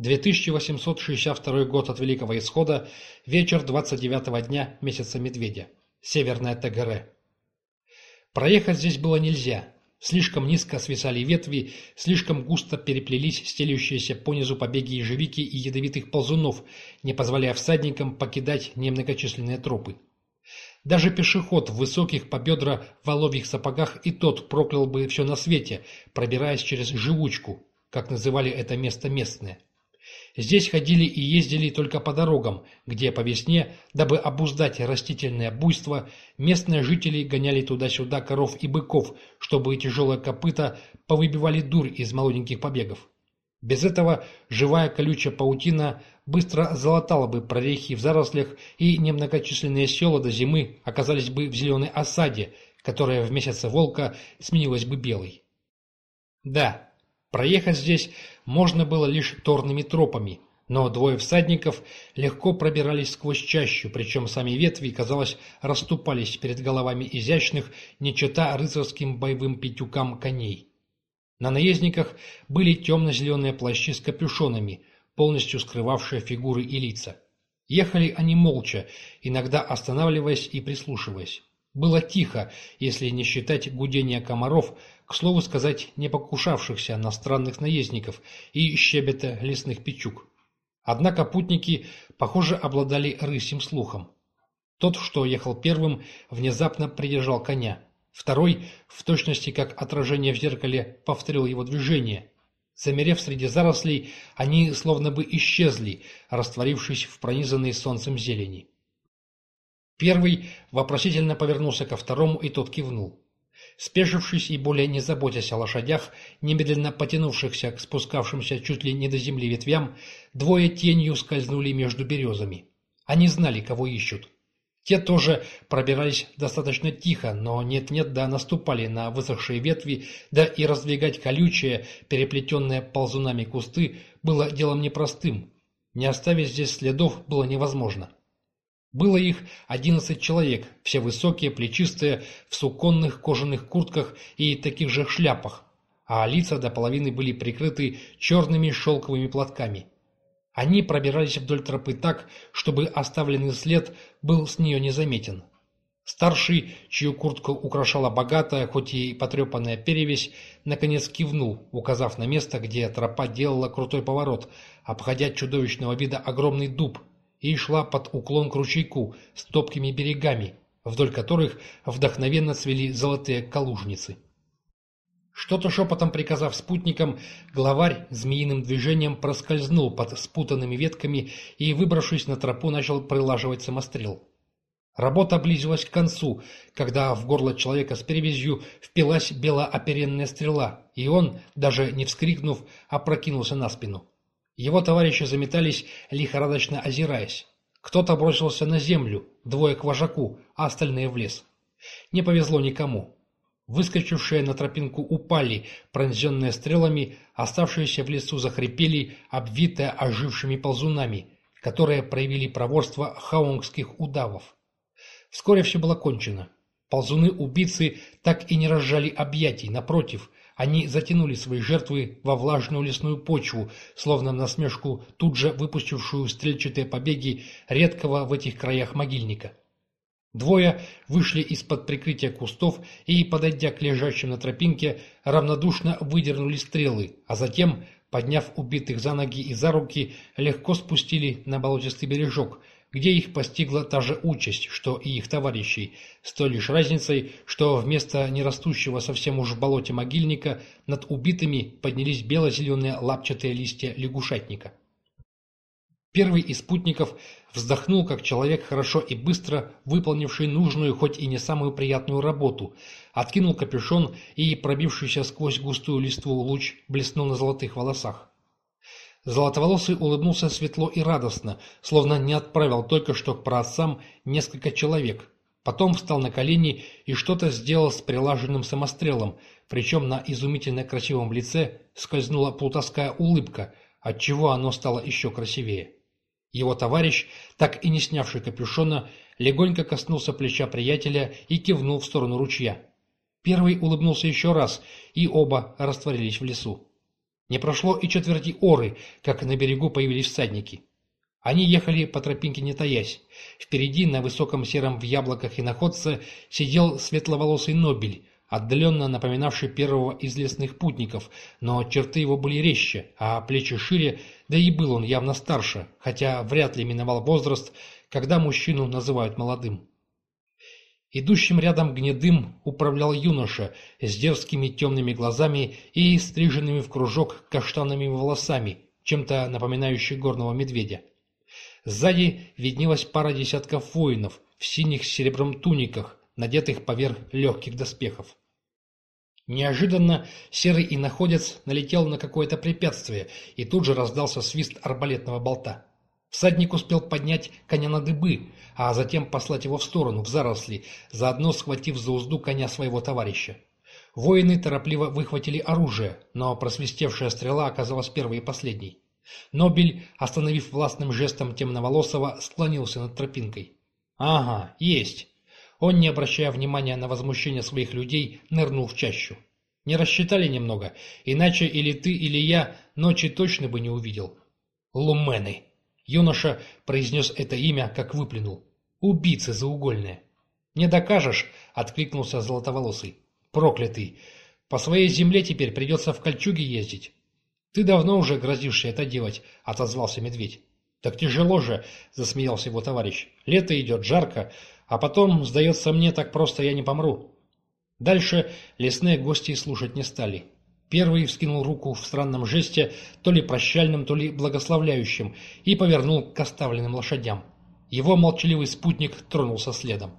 2862 год от Великого Исхода, вечер 29-го дня месяца Медведя. Северная ТГР. Проехать здесь было нельзя. Слишком низко свисали ветви, слишком густо переплелись стелющиеся понизу побеги ежевики и ядовитых ползунов, не позволяя всадникам покидать немногочисленные тропы. Даже пешеход в высоких по бедра воловьих сапогах и тот проклял бы все на свете, пробираясь через живучку, как называли это место местные. Здесь ходили и ездили только по дорогам, где по весне, дабы обуздать растительное буйство, местные жители гоняли туда-сюда коров и быков, чтобы тяжелые копыта повыбивали дурь из молоденьких побегов. Без этого живая колючая паутина быстро залатала бы прорехи в зарослях, и немногочисленные села до зимы оказались бы в зеленой осаде, которая в месяце волка сменилась бы белой. Да, Проехать здесь можно было лишь торными тропами, но двое всадников легко пробирались сквозь чащу, причем сами ветви, казалось, расступались перед головами изящных, не чета рыцарским боевым пятюкам коней. На наездниках были темно-зеленые плащи с капюшонами, полностью скрывавшие фигуры и лица. Ехали они молча, иногда останавливаясь и прислушиваясь. Было тихо, если не считать гудения комаров, к слову сказать, не покушавшихся на странных наездников и щебета лесных печук. Однако путники, похоже, обладали рысим слухом. Тот, что ехал первым, внезапно придержал коня. Второй, в точности как отражение в зеркале, повторил его движение. Замерев среди зарослей, они словно бы исчезли, растворившись в пронизанной солнцем зелени. Первый вопросительно повернулся ко второму, и тот кивнул. Спешившись и более не заботясь о лошадях, немедленно потянувшихся к спускавшимся чуть ли не до земли ветвям, двое тенью скользнули между березами. Они знали, кого ищут. Те тоже пробирались достаточно тихо, но нет-нет да наступали на высохшие ветви, да и раздвигать колючие, переплетенные ползунами кусты, было делом непростым. Не оставить здесь следов было невозможно. Было их одиннадцать человек, все высокие, плечистые, в суконных кожаных куртках и таких же шляпах, а лица до половины были прикрыты черными шелковыми платками. Они пробирались вдоль тропы так, чтобы оставленный след был с нее незаметен. Старший, чью куртку украшала богатая, хоть и потрепанная перевесь, наконец кивнул, указав на место, где тропа делала крутой поворот, обходя чудовищного вида огромный дуб, и шла под уклон к ручейку с топкими берегами, вдоль которых вдохновенно цвели золотые калужницы. Что-то шепотом приказав спутникам, главарь змеиным движением проскользнул под спутанными ветками и, выбравшись на тропу, начал прилаживать самострел. Работа близилась к концу, когда в горло человека с перевязью впилась белооперенная стрела, и он, даже не вскрикнув, опрокинулся на спину. Его товарищи заметались, лихорадочно озираясь. Кто-то бросился на землю, двое к вожаку, а остальные в лес. Не повезло никому. Выскочившие на тропинку упали, пронзенные стрелами, оставшиеся в лесу захрипели, обвитые ожившими ползунами, которые проявили проворство хаунгских удавов. Вскоре все было кончено. Ползуны-убийцы так и не разжали объятий, напротив, они затянули свои жертвы во влажную лесную почву, словно насмешку тут же выпустившую стрельчатые побеги редкого в этих краях могильника. Двое вышли из-под прикрытия кустов и, подойдя к лежащим на тропинке, равнодушно выдернули стрелы, а затем, подняв убитых за ноги и за руки, легко спустили на болотистый бережок, где их постигла та же участь, что и их товарищей, с той лишь разницей, что вместо нерастущего совсем уж в болоте могильника над убитыми поднялись бело-зеленые лапчатые листья лягушатника. Первый из спутников вздохнул, как человек, хорошо и быстро выполнивший нужную, хоть и не самую приятную работу, откинул капюшон и, пробившийся сквозь густую листву луч, блеснул на золотых волосах. Золотоволосый улыбнулся светло и радостно, словно не отправил только что к праотцам несколько человек. Потом встал на колени и что-то сделал с прилаженным самострелом, причем на изумительно красивом лице скользнула плутовская улыбка, отчего оно стало еще красивее. Его товарищ, так и не снявший капюшона, легонько коснулся плеча приятеля и кивнул в сторону ручья. Первый улыбнулся еще раз, и оба растворились в лесу. Не прошло и четверти оры, как на берегу появились всадники. Они ехали по тропинке не таясь. Впереди, на высоком сером в яблоках и находце, сидел светловолосый Нобель, отдаленно напоминавший первого из лесных путников, но черты его были резче, а плечи шире, да и был он явно старше, хотя вряд ли миновал возраст, когда мужчину называют молодым. Идущим рядом гнедым управлял юноша с дерзкими темными глазами и стриженными в кружок каштанными волосами, чем-то напоминающий горного медведя. Сзади виднелась пара десятков воинов в синих с серебром туниках, надетых поверх легких доспехов. Неожиданно серый иноходец налетел на какое-то препятствие, и тут же раздался свист арбалетного болта. Всадник успел поднять коня на дыбы, а затем послать его в сторону, в заросли, заодно схватив за узду коня своего товарища. Воины торопливо выхватили оружие, но просвистевшая стрела оказалась первой и последней. Нобель, остановив властным жестом темноволосого, склонился над тропинкой. «Ага, есть!» Он, не обращая внимания на возмущение своих людей, нырнул в чащу. Не рассчитали немного, иначе или ты, или я ночи точно бы не увидел. Лумены. Юноша произнес это имя, как выплюнул. Убийцы заугольные. «Не докажешь», — откликнулся Золотоволосый. «Проклятый! По своей земле теперь придется в кольчуге ездить». «Ты давно уже грозишься это делать», — отозвался медведь. «Так тяжело же», — засмеялся его товарищ. «Лето идет, жарко, а потом, сдается мне, так просто я не помру. Дальше лесные гости слушать не стали. Первый вскинул руку в странном жесте, то ли прощальным, то ли благословляющим, и повернул к оставленным лошадям. Его молчаливый спутник тронулся следом.